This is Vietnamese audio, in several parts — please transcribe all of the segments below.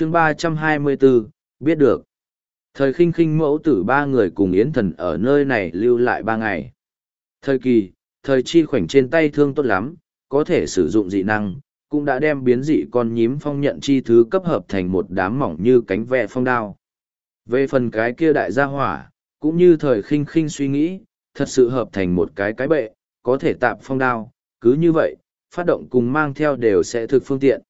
chương ba trăm hai mươi bốn biết được. Thời khinh khinh mẫu tử ba người cùng yến thần ở nơi này lưu lại ba ngày. Thời kỳ, thời chi khoảnh trên tay thương tốt lắm, có thể sử dụng dị năng, cũng đã đem biến dị con nhím phong nhận chi thứ cấp hợp thành một đám mỏng như cánh ve phong đao. Về phần cái kia đại gia hỏa, cũng như thời khinh khinh suy nghĩ, thật sự hợp thành một cái cái bệ, có thể tạm phong đao, cứ như vậy, phát động cùng mang theo đều sẽ thực phương tiện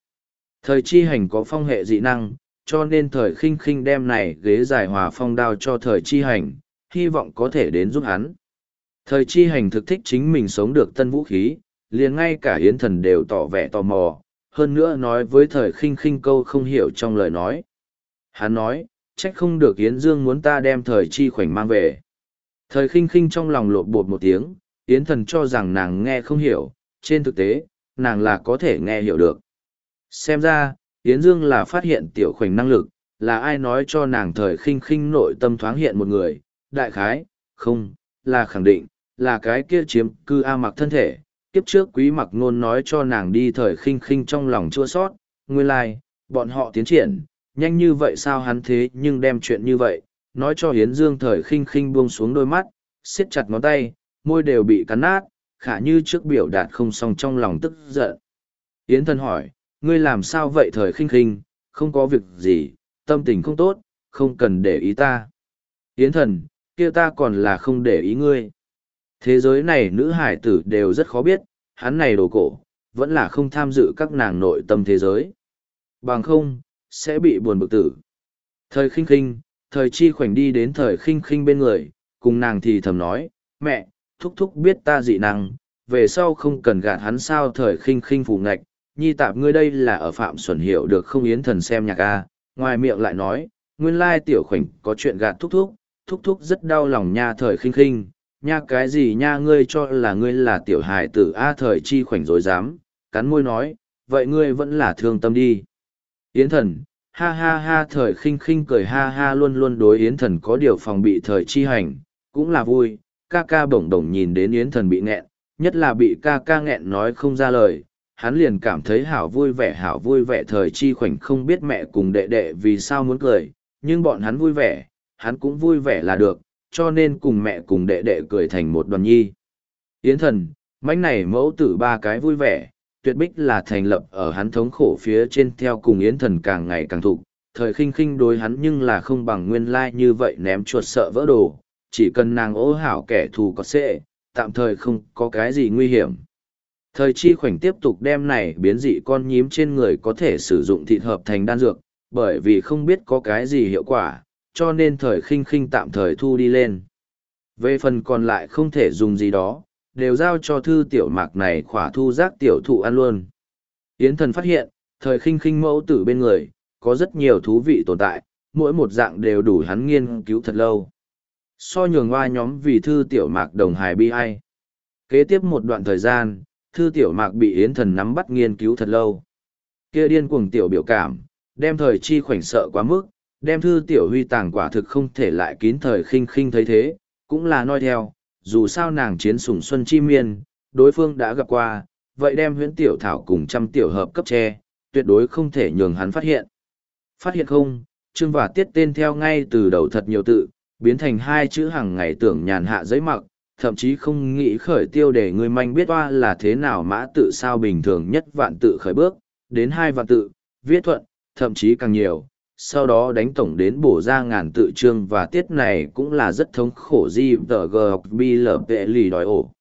thời chi hành có phong hệ dị năng cho nên thời khinh khinh đem này ghế giải hòa phong đao cho thời chi hành, hy vọng có thể đến giúp hắn. Thời chi hành thực thích chính mình sống được tân vũ khí, liền ngay cả hiến thần đều tỏ vẻ tò mò, hơn nữa nói với thời khinh khinh câu không hiểu trong lời nói. Hắn nói, trách không được Yến Dương muốn ta đem thời chi khoảnh mang về. Thời khinh khinh trong lòng lột bột một tiếng, Yến thần cho rằng nàng nghe không hiểu, trên thực tế, nàng là có thể nghe hiểu được. Xem ra, Yến Dương là phát hiện tiểu khoảnh năng lực, là ai nói cho nàng thời khinh khinh nội tâm thoáng hiện một người, đại khái, không, là khẳng định, là cái kia chiếm cư A mặc thân thể. Kiếp trước quý mặc ngôn nói cho nàng đi thời khinh khinh trong lòng chua sót, nguyên lai, like, bọn họ tiến triển, nhanh như vậy sao hắn thế nhưng đem chuyện như vậy, nói cho Yến Dương thời khinh khinh buông xuống đôi mắt, siết chặt ngón tay, môi đều bị cắn nát, khả như trước biểu đạt không xong trong lòng tức giận. Yến thân hỏi, ngươi làm sao vậy thời khinh khinh, không có việc gì, tâm tình không tốt, không cần để ý ta. Yến thần, kia ta còn là không để ý ngươi. Thế giới này nữ hải tử đều rất khó biết, hắn này đồ cổ, vẫn là không tham dự các nàng nội tâm thế giới. Bằng không, sẽ bị buồn bực tử. Thời khinh khinh, thời chi khoảnh đi đến thời khinh khinh bên người, cùng nàng thì thầm nói, mẹ, thúc thúc biết ta dị năng, về sau không cần gạt hắn sao thời khinh khinh phủ ngạch, nhi tạp ngươi đây là ở phạm xuẩn hiểu được không yến thần xem nhạc a, ngoài miệng lại nói, nguyên lai tiểu khoảnh có chuyện gạt thúc thúc thúc thúc rất đau lòng nha thời khinh khinh, nha cái gì nha ngươi cho là ngươi là tiểu hài tử a thời chi khoảnh dối dám, cắn môi nói, vậy ngươi vẫn là thương tâm đi. Yến thần, ha ha ha thời khinh khinh cười ha ha luôn luôn đối yến thần có điều phòng bị thời chi hành, cũng là vui, ca ca bổng đồng nhìn đến yến thần bị nghẹn, nhất là bị ca ca nghẹn nói không ra lời hắn liền cảm thấy hảo vui vẻ hảo vui vẻ thời chi khoảnh không biết mẹ cùng đệ đệ vì sao muốn cười, nhưng bọn hắn vui vẻ, hắn cũng vui vẻ là được, cho nên cùng mẹ cùng đệ đệ cười thành một đoàn nhi. Yến thần, mánh này mẫu tử ba cái vui vẻ, tuyệt bích là thành lập ở hắn thống khổ phía trên theo cùng Yến thần càng ngày càng thụ, thời khinh khinh đối hắn nhưng là không bằng nguyên lai như vậy ném chuột sợ vỡ đồ, chỉ cần nàng ố hảo kẻ thù có sẽ, tạm thời không có cái gì nguy hiểm. Thời chi khoảnh tiếp tục đem này biến dị con nhím trên người có thể sử dụng thịt hợp thành đan dược, bởi vì không biết có cái gì hiệu quả, cho nên thời khinh khinh tạm thời thu đi lên. Về phần còn lại không thể dùng gì đó, đều giao cho thư tiểu mạc này khỏa thu giác tiểu thụ ăn luôn. Yến thần phát hiện, thời khinh khinh mẫu tử bên người, có rất nhiều thú vị tồn tại, mỗi một dạng đều đủ hắn nghiên cứu thật lâu. So nhường hoa nhóm vì thư tiểu mạc đồng hài bi ai. Kế tiếp một đoạn thời gian, thư tiểu mạc bị yến thần nắm bắt nghiên cứu thật lâu. Kia điên cuồng tiểu biểu cảm, đem thời chi khoảnh sợ quá mức, đem thư tiểu huy tàng quả thực không thể lại kín thời khinh khinh thấy thế, cũng là nói theo, dù sao nàng chiến sủng xuân chi miên, đối phương đã gặp qua, vậy đem huyễn tiểu thảo cùng trăm tiểu hợp cấp tre, tuyệt đối không thể nhường hắn phát hiện. Phát hiện không, chương và tiết tên theo ngay từ đầu thật nhiều tự, biến thành hai chữ hàng ngày tưởng nhàn hạ giấy mặc, thậm chí không nghĩ khởi tiêu để người manh biết oa là thế nào mã tự sao bình thường nhất vạn tự khởi bước, đến hai vạn tự, viết thuận, thậm chí càng nhiều, sau đó đánh tổng đến bổ ra ngàn tự chương và tiết này cũng là rất thống khổ di tờ g học bi lở vệ lì đòi ổ.